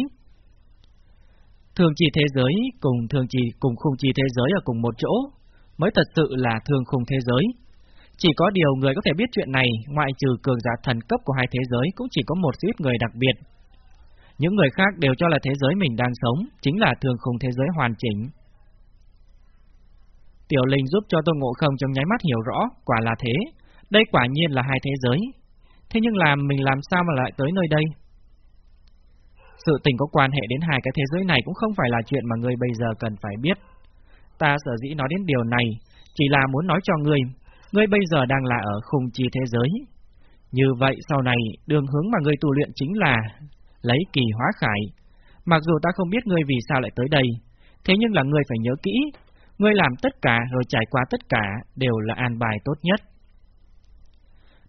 Thường trì thế giới cùng thường trì cùng khung trì thế giới ở cùng một chỗ, mới thật sự là thường khung thế giới. Chỉ có điều người có thể biết chuyện này, ngoại trừ cường giả thần cấp của hai thế giới cũng chỉ có một ít người đặc biệt. Những người khác đều cho là thế giới mình đang sống, chính là thường khung thế giới hoàn chỉnh. Tiểu Linh giúp cho Tôn Ngộ Không trong nháy mắt hiểu rõ, quả là thế, đây quả nhiên là hai thế giới. Thế nhưng làm mình làm sao mà lại tới nơi đây? Sự tình có quan hệ đến hai cái thế giới này cũng không phải là chuyện mà ngươi bây giờ cần phải biết. Ta sở dĩ nói đến điều này, chỉ là muốn nói cho ngươi, ngươi bây giờ đang là ở khung chi thế giới. Như vậy sau này, đường hướng mà ngươi tu luyện chính là lấy kỳ hóa khải. Mặc dù ta không biết ngươi vì sao lại tới đây, thế nhưng là ngươi phải nhớ kỹ, ngươi làm tất cả rồi trải qua tất cả đều là an bài tốt nhất.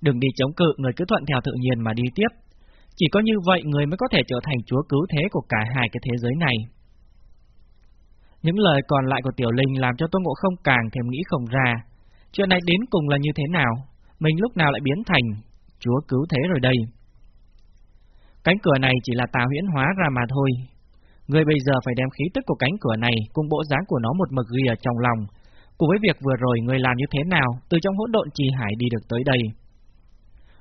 Đừng đi chống cự, người cứ thuận theo tự nhiên mà đi tiếp. Chỉ có như vậy người mới có thể trở thành chúa cứu thế của cả hai cái thế giới này. Những lời còn lại của Tiểu Linh làm cho Tôn Ngộ không càng thêm nghĩ không ra. Chuyện này đến cùng là như thế nào? Mình lúc nào lại biến thành chúa cứu thế rồi đây? Cánh cửa này chỉ là tà huyễn hóa ra mà thôi. Người bây giờ phải đem khí tức của cánh cửa này cùng bộ dáng của nó một mực ghi ở trong lòng. Cùng với việc vừa rồi người làm như thế nào từ trong hỗn độn trì hải đi được tới đây.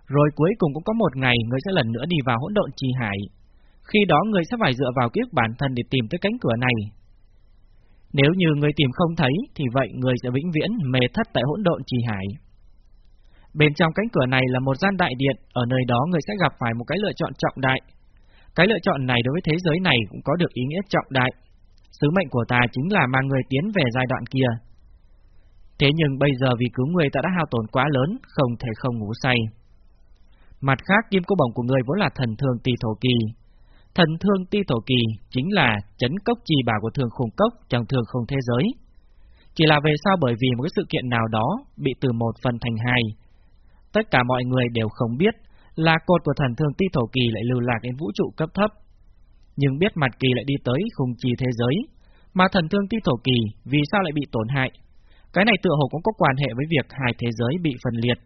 Rồi cuối cùng cũng có một ngày người sẽ lần nữa đi vào hỗn độn trì hải. Khi đó người sẽ phải dựa vào kiếp bản thân để tìm tới cánh cửa này. Nếu như người tìm không thấy, thì vậy người sẽ vĩnh viễn mê thất tại hỗn độn trì hải. Bên trong cánh cửa này là một gian đại điện, ở nơi đó người sẽ gặp phải một cái lựa chọn trọng đại. Cái lựa chọn này đối với thế giới này cũng có được ý nghĩa trọng đại. Sứ mệnh của ta chính là mang người tiến về giai đoạn kia. Thế nhưng bây giờ vì cứu người ta đã hao tổn quá lớn, không thể không ngủ say. Mặt khác, kim cô bổng của người vốn là thần thương ti thổ kỳ. Thần thương ti thổ kỳ chính là chấn cốc trì bảo của thường khủng cốc trong thường không thế giới. Chỉ là về sau bởi vì một cái sự kiện nào đó bị từ một phần thành hai. Tất cả mọi người đều không biết là cột của thần thương ti thổ kỳ lại lưu lạc đến vũ trụ cấp thấp. Nhưng biết mặt kỳ lại đi tới khung chi thế giới, mà thần thương ti thổ kỳ vì sao lại bị tổn hại? Cái này tựa hồ cũng có quan hệ với việc hai thế giới bị phân liệt.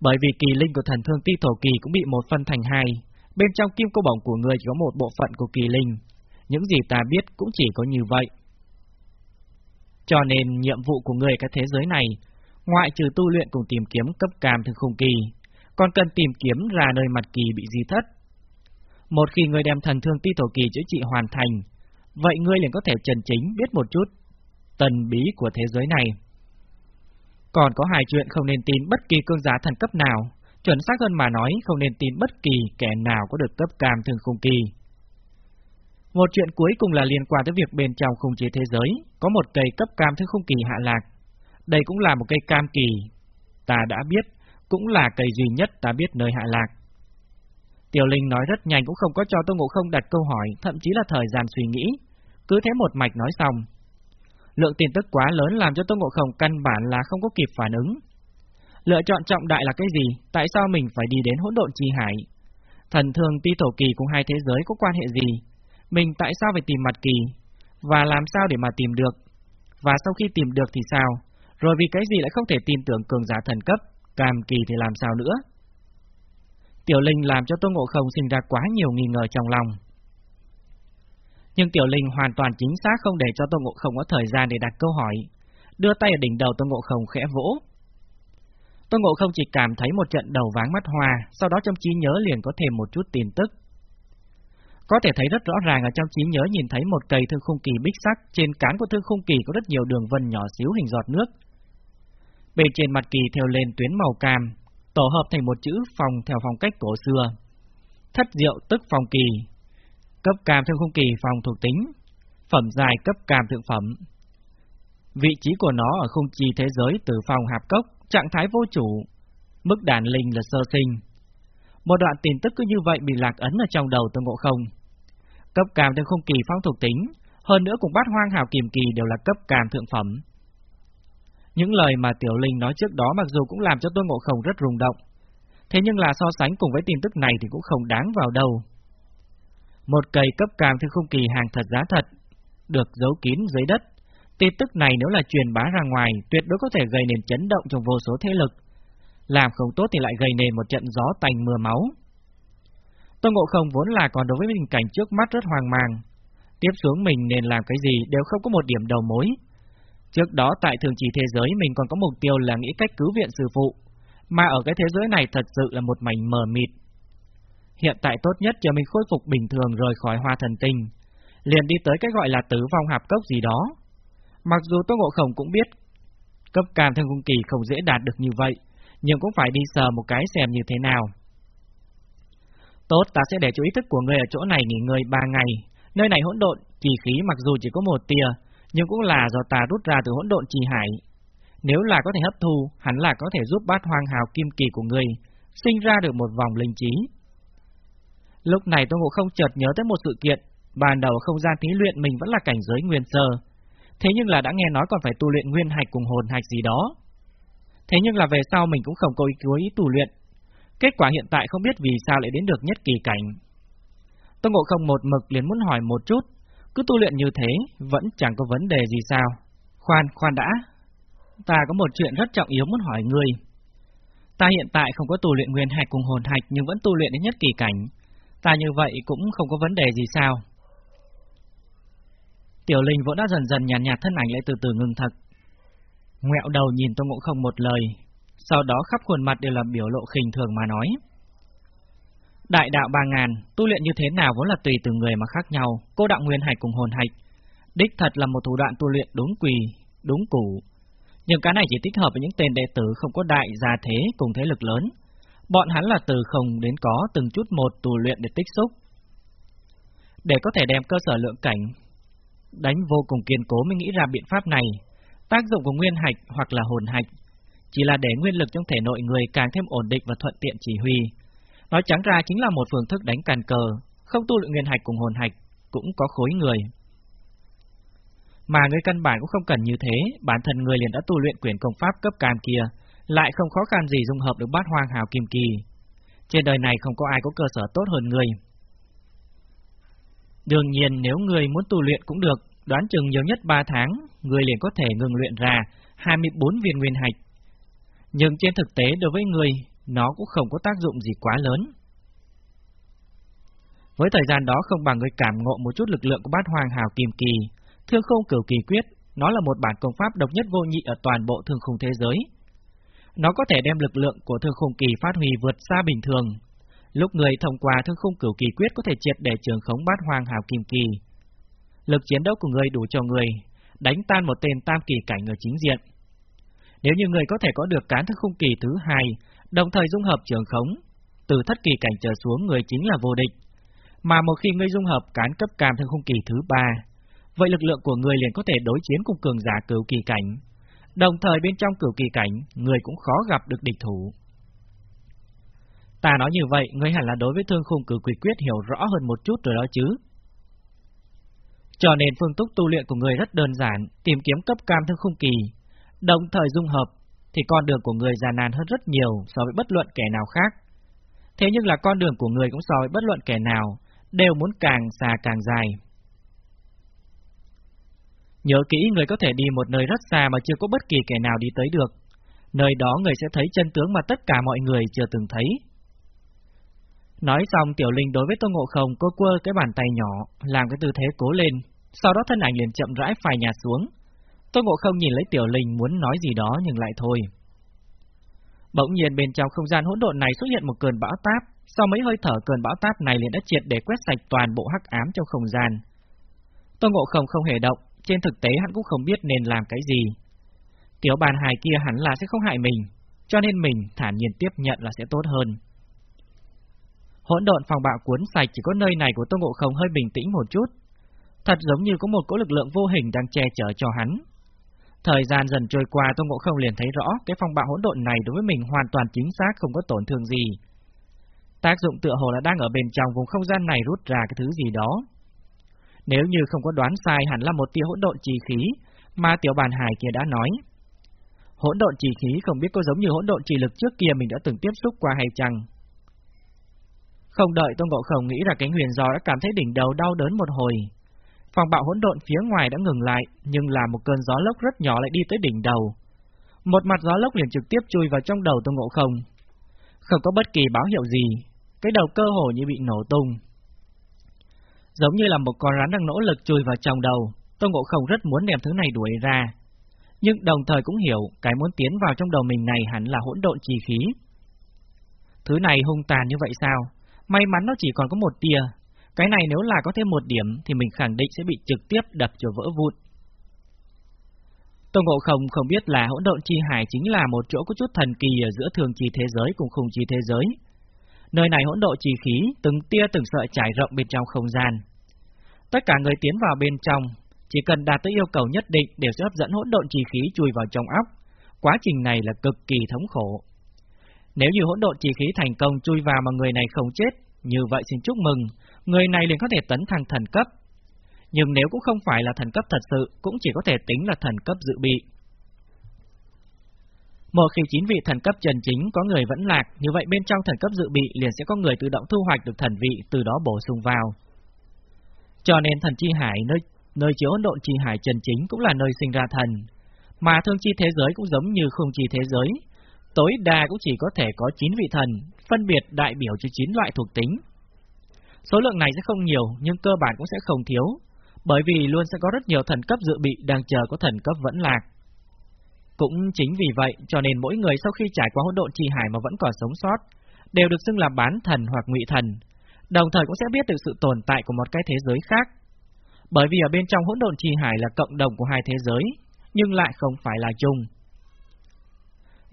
Bởi vì kỳ linh của thần thương ti thổ kỳ cũng bị một phân thành hai, bên trong kim cô bổng của người chỉ có một bộ phận của kỳ linh. Những gì ta biết cũng chỉ có như vậy. Cho nên nhiệm vụ của người cái thế giới này, ngoại trừ tu luyện cùng tìm kiếm cấp cam thường khung kỳ, còn cần tìm kiếm ra nơi mặt kỳ bị di thất. Một khi người đem thần thương ti thổ kỳ chữa trị hoàn thành, vậy ngươi liền có thể trần chính biết một chút tần bí của thế giới này. Còn có hai chuyện không nên tin bất kỳ cương giá thần cấp nào, chuẩn xác hơn mà nói không nên tin bất kỳ kẻ nào có được cấp cam thường khung kỳ. Một chuyện cuối cùng là liên quan tới việc bên trong khung chế thế giới, có một cây cấp cam thương khung kỳ hạ lạc. Đây cũng là một cây cam kỳ, ta đã biết, cũng là cây duy nhất ta biết nơi hạ lạc. Tiểu Linh nói rất nhanh cũng không có cho Tô Ngộ Không đặt câu hỏi, thậm chí là thời gian suy nghĩ. Cứ thế một mạch nói xong, Lượng tin tức quá lớn làm cho Tô Ngộ Không căn bản là không có kịp phản ứng. Lựa chọn trọng đại là cái gì? Tại sao mình phải đi đến hỗn độn chi hải? Thần thường ti tổ kỳ cùng hai thế giới có quan hệ gì? Mình tại sao phải tìm mặt kỳ? Và làm sao để mà tìm được? Và sau khi tìm được thì sao? Rồi vì cái gì lại không thể tin tưởng cường giả thần cấp? Cam kỳ thì làm sao nữa? Tiểu Linh làm cho Tô Ngộ Không sinh ra quá nhiều nghi ngờ trong lòng. Nhưng Tiểu Linh hoàn toàn chính xác không để cho Tô Ngộ Không có thời gian để đặt câu hỏi, đưa tay ở đỉnh đầu Tô Ngộ Không khẽ vỗ. Tô Ngộ Không chỉ cảm thấy một trận đầu váng mắt hoa, sau đó trong trí nhớ liền có thêm một chút tin tức. Có thể thấy rất rõ ràng ở trong trí nhớ nhìn thấy một cây thương khung kỳ bích sắc, trên cán của thương khung kỳ có rất nhiều đường vân nhỏ xíu hình giọt nước bề trên mặt kỳ theo lên tuyến màu cam, tổ hợp thành một chữ phòng theo phong cách cổ xưa. Thất diệu tức phòng kỳ, cấp cam theo khung kỳ phòng thuộc tính, phẩm dài cấp cam thượng phẩm. Vị trí của nó ở khung chi thế giới từ phòng hạp cốc, trạng thái vô chủ, mức đàn linh là sơ sinh. Một đoạn tin tức cứ như vậy bị lạc ấn ở trong đầu Tôn Ngộ Không. Cấp cam theo khung kỳ phong thuộc tính, hơn nữa cùng bát hoang hào kiềm kỳ đều là cấp cam thượng phẩm. Những lời mà Tiểu Linh nói trước đó mặc dù cũng làm cho Tôn Ngộ Không rất rung động, thế nhưng là so sánh cùng với tin tức này thì cũng không đáng vào đâu. Một cây cấp cam thì không kỳ hàng thật giá thật, được giấu kín dưới đất. Tin tức này nếu là truyền bá ra ngoài, tuyệt đối có thể gây nên chấn động trong vô số thế lực. Làm không tốt thì lại gây nên một trận gió tành mưa máu. Tôn Ngộ Không vốn là còn đối với tình cảnh trước mắt rất hoang mang. Tiếp xuống mình nên làm cái gì đều không có một điểm đầu mối. Trước đó tại thường chỉ thế giới mình còn có mục tiêu là nghĩ cách cứu viện sư phụ, mà ở cái thế giới này thật sự là một mảnh mờ mịt. Hiện tại tốt nhất cho mình khôi phục bình thường rời khỏi hoa thần tinh, liền đi tới cái gọi là tử vong hạp cốc gì đó. Mặc dù Tô Ngộ Khổng cũng biết, cấp cam thân cung kỳ không dễ đạt được như vậy, nhưng cũng phải đi sờ một cái xem như thế nào. Tốt, ta sẽ để cho ý thức của người ở chỗ này nghỉ ngơi ba ngày. Nơi này hỗn độn, kỳ khí mặc dù chỉ có một tia, nhưng cũng là do ta rút ra từ hỗn độn trì hải. Nếu là có thể hấp thu, hẳn là có thể giúp bát hoang hào kim kỳ của người sinh ra được một vòng linh trí. Lúc này Tô Ngộ không chợt nhớ tới một sự kiện, ban đầu không gian thí luyện mình vẫn là cảnh giới nguyên sơ, thế nhưng là đã nghe nói còn phải tu luyện nguyên hạch cùng hồn hạch gì đó. Thế nhưng là về sau mình cũng không có ý cứu ý tu luyện, kết quả hiện tại không biết vì sao lại đến được nhất kỳ cảnh. Tô Ngộ không một mực liền muốn hỏi một chút, cứ tu luyện như thế, vẫn chẳng có vấn đề gì sao. Khoan, khoan đã. Ta có một chuyện rất trọng yếu muốn hỏi ngươi. Ta hiện tại không có tu luyện nguyên hạch cùng hồn hạch nhưng vẫn tu luyện đến nhất kỳ cảnh. Ta như vậy cũng không có vấn đề gì sao. Tiểu Linh vốn đã dần dần nhàn nhạt, nhạt thân ảnh lại từ từ ngừng thật. Ngẹo đầu nhìn Tô Ngộ không một lời, sau đó khắp khuôn mặt đều là biểu lộ khinh thường mà nói. Đại đạo ba ngàn, tu luyện như thế nào vốn là tùy từng người mà khác nhau, cô đạo nguyên hạch cùng hồn hạch. Đích thật là một thủ đoạn tu luyện đúng quỳ, đúng củ. Nhưng cái này chỉ thích hợp với những tên đệ tử không có đại gia thế cùng thế lực lớn. Bọn hắn là từ không đến có từng chút một tu luyện để tích xúc. Để có thể đem cơ sở lượng cảnh đánh vô cùng kiên cố mới nghĩ ra biện pháp này. Tác dụng của nguyên hạch hoặc là hồn hạch chỉ là để nguyên lực trong thể nội người càng thêm ổn định và thuận tiện chỉ huy, Nói trắng ra chính là một phương thức đánh càn cờ, không tu luyện nguyên hạch cùng hồn hạch, cũng có khối người. Mà người căn bản cũng không cần như thế, bản thân người liền đã tu luyện quyền công pháp cấp cam kia, lại không khó khăn gì dung hợp được bát hoang hào kim kỳ. Trên đời này không có ai có cơ sở tốt hơn người. Đương nhiên nếu người muốn tu luyện cũng được, đoán chừng nhiều nhất 3 tháng, người liền có thể ngừng luyện ra 24 viên nguyên hạch. Nhưng trên thực tế đối với người, nó cũng không có tác dụng gì quá lớn. Với thời gian đó không bằng người cảm ngộ một chút lực lượng của bát hoàng hào kim kỳ, thương không cửu kỳ quyết, nó là một bản công pháp độc nhất vô nhị ở toàn bộ thương khung thế giới. Nó có thể đem lực lượng của thương khung kỳ phát huy vượt xa bình thường. Lúc người thông qua thương khung cửu kỳ quyết có thể triệt để trường khống bát hoàng hào kim kỳ. Lực chiến đấu của người đủ cho người, đánh tan một tên tam kỳ cảnh ở chính diện. Nếu như người có thể có được cán thương khung kỳ thứ hai, đồng thời dung hợp trường khống, từ thất kỳ cảnh trở xuống người chính là vô địch. Mà một khi ngươi dung hợp cán cấp cam thương khung kỳ thứ ba, vậy lực lượng của người liền có thể đối chiến cùng cường giả cửu kỳ cảnh. Đồng thời bên trong cửu kỳ cảnh, người cũng khó gặp được địch thủ. Ta nói như vậy, ngươi hẳn là đối với thương khung cửu quỷ quyết hiểu rõ hơn một chút rồi đó chứ. Cho nên phương túc tu luyện của người rất đơn giản, tìm kiếm cấp cam thương khung kỳ, đồng thời dung hợp thì con đường của người già nàn hơn rất nhiều so với bất luận kẻ nào khác. Thế nhưng là con đường của người cũng so với bất luận kẻ nào, đều muốn càng xa càng dài. Nhớ kỹ người có thể đi một nơi rất xa mà chưa có bất kỳ kẻ nào đi tới được. Nơi đó người sẽ thấy chân tướng mà tất cả mọi người chưa từng thấy. Nói xong Tiểu Linh đối với Tô Ngộ Không cô quơ cái bàn tay nhỏ, làm cái tư thế cố lên, sau đó thân ảnh liền chậm rãi phai nhà xuống tôi Ngộ Không nhìn lấy Tiểu Linh muốn nói gì đó nhưng lại thôi. Bỗng nhiên bên trong không gian hỗn độn này xuất hiện một cơn bão táp, sau mấy hơi thở cơn bão táp này liền đã triệt để quét sạch toàn bộ hắc ám trong không gian. Tô Ngộ Không không hề động, trên thực tế hắn cũng không biết nên làm cái gì. Tiểu bàn hài kia hẳn là sẽ không hại mình, cho nên mình thản nhiên tiếp nhận là sẽ tốt hơn. Hỗn độn phòng bạo cuốn sạch chỉ có nơi này của Tô Ngộ Không hơi bình tĩnh một chút. Thật giống như có một cỗ lực lượng vô hình đang che chở cho hắn. Thời gian dần trôi qua Tô Ngộ Không liền thấy rõ cái phong bạo hỗn độn này đối với mình hoàn toàn chính xác không có tổn thương gì. Tác dụng tựa hồ là đang ở bên trong vùng không gian này rút ra cái thứ gì đó. Nếu như không có đoán sai hẳn là một tia hỗn độn trì khí, mà tiểu bàn hài kia đã nói. Hỗn độn trì khí không biết có giống như hỗn độn trì lực trước kia mình đã từng tiếp xúc qua hay chăng. Không đợi Tô Ngộ Không nghĩ ra cái huyền gió đã cảm thấy đỉnh đầu đau đớn một hồi. Phòng bạo hỗn độn phía ngoài đã ngừng lại, nhưng là một cơn gió lốc rất nhỏ lại đi tới đỉnh đầu. Một mặt gió lốc liền trực tiếp chui vào trong đầu Tôn Ngộ Không. Không có bất kỳ báo hiệu gì, cái đầu cơ hồ như bị nổ tung. Giống như là một con rắn đang nỗ lực chui vào trong đầu, Tôn Ngộ Không rất muốn đem thứ này đuổi ra. Nhưng đồng thời cũng hiểu cái muốn tiến vào trong đầu mình này hẳn là hỗn độn trì khí. Thứ này hung tàn như vậy sao? May mắn nó chỉ còn có một tia. Cái này nếu là có thêm một điểm thì mình khẳng định sẽ bị trực tiếp đập cho vỡ vụn. Tô Ngộ Không không biết là hỗn độn chi hải chính là một chỗ có chút thần kỳ ở giữa thường chi thế giới cùng khung chi thế giới. Nơi này hỗn độ chi khí, từng tia từng sợi trải rộng bên trong không gian. Tất cả người tiến vào bên trong, chỉ cần đạt tới yêu cầu nhất định đều sẽ hấp dẫn hỗn độn chi khí chui vào trong óc. Quá trình này là cực kỳ thống khổ. Nếu như hỗn độn chi khí thành công chui vào mà người này không chết, như vậy xin chúc mừng, người này liền có thể tấn thăng thần cấp. Nhưng nếu cũng không phải là thần cấp thật sự, cũng chỉ có thể tính là thần cấp dự bị. Một khi chín vị thần cấp trần chính có người vẫn lạc, như vậy bên trong thần cấp dự bị liền sẽ có người tự động thu hoạch được thần vị, từ đó bổ sung vào. Cho nên thần chi hải nơi nơi chứa hỗn độn chi hải trần chính cũng là nơi sinh ra thần, mà thương chi thế giới cũng giống như không chi thế giới, tối đa cũng chỉ có thể có 9 vị thần, phân biệt đại biểu cho 9 loại thuộc tính. Số lượng này sẽ không nhiều, nhưng cơ bản cũng sẽ không thiếu, bởi vì luôn sẽ có rất nhiều thần cấp dự bị đang chờ có thần cấp vẫn lạc. Cũng chính vì vậy, cho nên mỗi người sau khi trải qua hỗn độn chi hải mà vẫn còn sống sót, đều được xưng là bán thần hoặc ngụy thần, đồng thời cũng sẽ biết được sự tồn tại của một cái thế giới khác. Bởi vì ở bên trong hỗn độn chi hải là cộng đồng của hai thế giới, nhưng lại không phải là chung.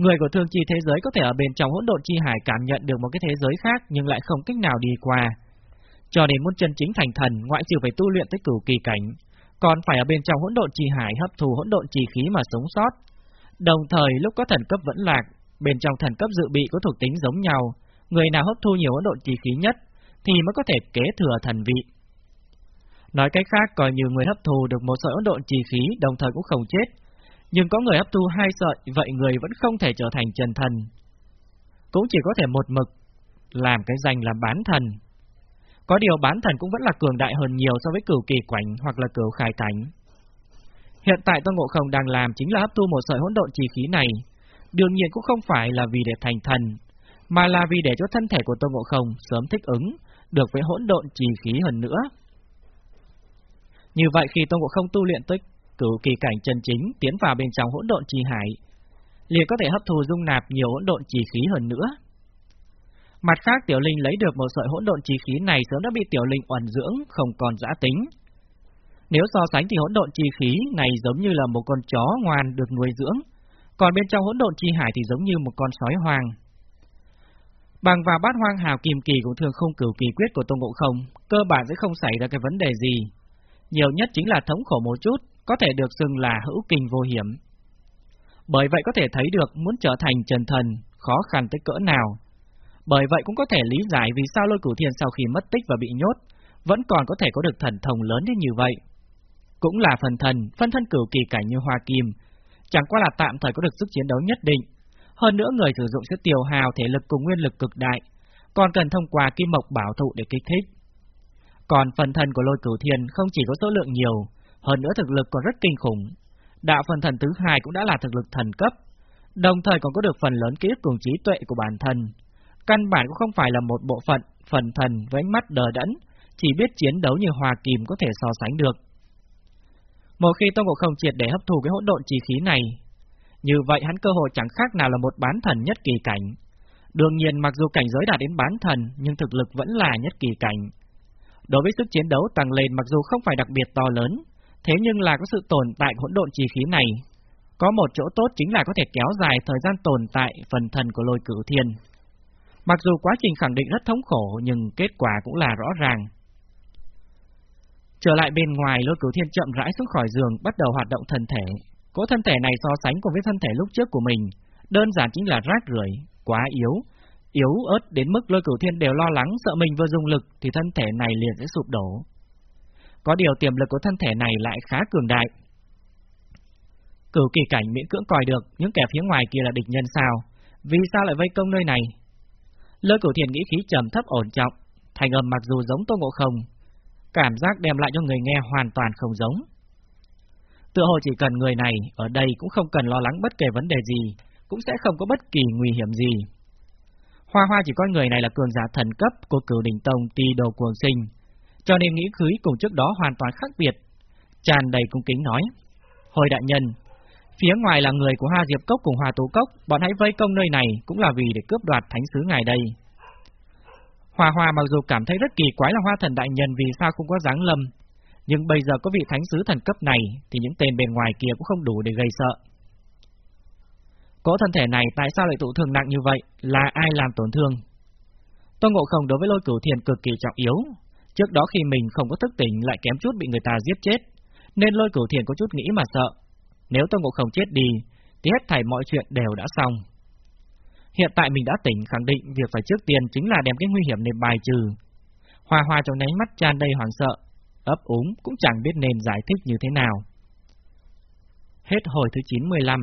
Người của thương chi thế giới có thể ở bên trong hỗn độn chi hải cảm nhận được một cái thế giới khác nhưng lại không cách nào đi qua. Cho đến muốn chân chính thành thần, ngoại trừ phải tu luyện tới cửu kỳ cảnh, còn phải ở bên trong hỗn độn chi hải hấp thù hỗn độn chi khí mà sống sót. Đồng thời lúc có thần cấp vẫn lạc, bên trong thần cấp dự bị có thuộc tính giống nhau, người nào hấp thu nhiều hỗn độn chi khí nhất thì mới có thể kế thừa thần vị. Nói cách khác, coi như người hấp thù được một sợi hỗn độn chi khí, đồng thời cũng không chết, nhưng có người hấp thu hai sợi, vậy người vẫn không thể trở thành chân thần. Cũng chỉ có thể một mực, làm cái danh là bán thần. Có điều bán thần cũng vẫn là cường đại hơn nhiều so với cửu kỳ quảnh hoặc là cửu khai cảnh. Hiện tại Tôn Ngộ Không đang làm chính là hấp thu một sợi hỗn độn chi khí này, đương nhiên cũng không phải là vì để thành thần, mà là vì để cho thân thể của Tôn Ngộ Không sớm thích ứng được với hỗn độn chi khí hơn nữa. Như vậy khi Tôn Ngộ Không tu luyện tới cửu kỳ cảnh chân chính tiến vào bên trong hỗn độn chi hải, liền có thể hấp thu dung nạp nhiều hỗn độn chi khí hơn nữa. Mặt khác Tiểu Linh lấy được một sợi hỗn độn chi khí này sớm đã bị Tiểu Linh uẩn dưỡng, không còn giã tính. Nếu so sánh thì hỗn độn chi khí này giống như là một con chó ngoan được nuôi dưỡng, còn bên trong hỗn độn chi hải thì giống như một con sói hoang. Bằng vào bát hoang hào kim kỳ cũng thường không cửu kỳ quyết của Tôn Ngộ Không, cơ bản sẽ không xảy ra cái vấn đề gì. Nhiều nhất chính là thống khổ một chút, có thể được xưng là hữu kinh vô hiểm. Bởi vậy có thể thấy được muốn trở thành trần thần khó khăn tới cỡ nào. Bởi vậy cũng có thể lý giải vì sao lôi cửu thiên sau khi mất tích và bị nhốt, vẫn còn có thể có được thần thông lớn đến như vậy. Cũng là phần thần, phân thân cửu kỳ cảnh như hoa kim, chẳng qua là tạm thời có được sức chiến đấu nhất định. Hơn nữa người sử dụng sẽ tiêu hào thể lực cùng nguyên lực cực đại, còn cần thông qua kim mộc bảo thụ để kích thích. Còn phần thần của lôi cửu thiên không chỉ có số lượng nhiều, hơn nữa thực lực còn rất kinh khủng. Đạo phần thần thứ hai cũng đã là thực lực thần cấp, đồng thời còn có được phần lớn ký ức cùng trí tuệ của bản thân. căn bản cũng không phải là một bộ phận, phần thần với ánh mắt đờ đẫn, chỉ biết chiến đấu như hòa kìm có thể so sánh được. Một khi Tôn Ngộ Không triệt để hấp thụ cái hỗn độn chi khí này, như vậy hắn cơ hội chẳng khác nào là một bán thần nhất kỳ cảnh. Đương nhiên mặc dù cảnh giới đạt đến bán thần, nhưng thực lực vẫn là nhất kỳ cảnh. Đối với sức chiến đấu tăng lên mặc dù không phải đặc biệt to lớn, thế nhưng là có sự tồn tại hỗn độn chi khí này. Có một chỗ tốt chính là có thể kéo dài thời gian tồn tại phần thần của lôi cửu thiên. Mặc dù quá trình khẳng định rất thống khổ nhưng kết quả cũng là rõ ràng. Trở lại bên ngoài, lôi cửu thiên chậm rãi xuống khỏi giường, bắt đầu hoạt động thân thể. Cỗ thân thể này so sánh cùng với thân thể lúc trước của mình, đơn giản chính là rác rưởi, quá yếu, yếu ớt đến mức lôi cửu thiên đều lo lắng sợ mình vừa dùng lực thì thân thể này liền sẽ sụp đổ. Có điều tiềm lực của thân thể này lại khá cường đại. Cửu kỳ cảnh miễn cưỡng coi được, những kẻ phía ngoài kia là địch nhân sao? Vì sao lại vây công nơi này? Lôi cửu thiền nghĩ khí trầm thấp ổn trọng, thành âm mặc dù giống Tô Ngộ Không, cảm giác đem lại cho người nghe hoàn toàn không giống. Tựa hồ chỉ cần người này ở đây cũng không cần lo lắng bất kể vấn đề gì, cũng sẽ không có bất kỳ nguy hiểm gì. Hoa Hoa chỉ coi người này là cường giả thần cấp của cửu đỉnh tông ti đồ cuồng sinh, cho nên nghĩ cưới cùng trước đó hoàn toàn khác biệt. Tràn đầy cung kính nói, Hồi đại nhân, phía ngoài là người của Hoa Diệp Cốc cùng Hoa Tú Cốc, bọn hãy vây công nơi này cũng là vì để cướp đoạt thánh sứ ngài đây. Hoa Hoa mặc dù cảm thấy rất kỳ quái là Hoa Thần Đại Nhân vì sao không có dáng lâm, nhưng bây giờ có vị thánh sứ thần cấp này thì những tên bên ngoài kia cũng không đủ để gây sợ. Cỗ thân thể này tại sao lại tụ thương nặng như vậy? Là ai làm tổn thương? Tô Ngộ Không đối với lôi cửu thiền cực kỳ trọng yếu. Trước đó khi mình không có thức tỉnh lại kém chút bị người ta giết chết, nên lôi cửu thiền có chút nghĩ mà sợ. Nếu Tôn Ngộ Không chết đi, thì hết thảy mọi chuyện đều đã xong. Hiện tại mình đã tỉnh khẳng định việc phải trước tiên chính là đem cái nguy hiểm này bài trừ. Hoa hoa trong nháy mắt tràn đầy hoảng sợ, ấp úng cũng chẳng biết nên giải thích như thế nào. Hết hồi thứ 95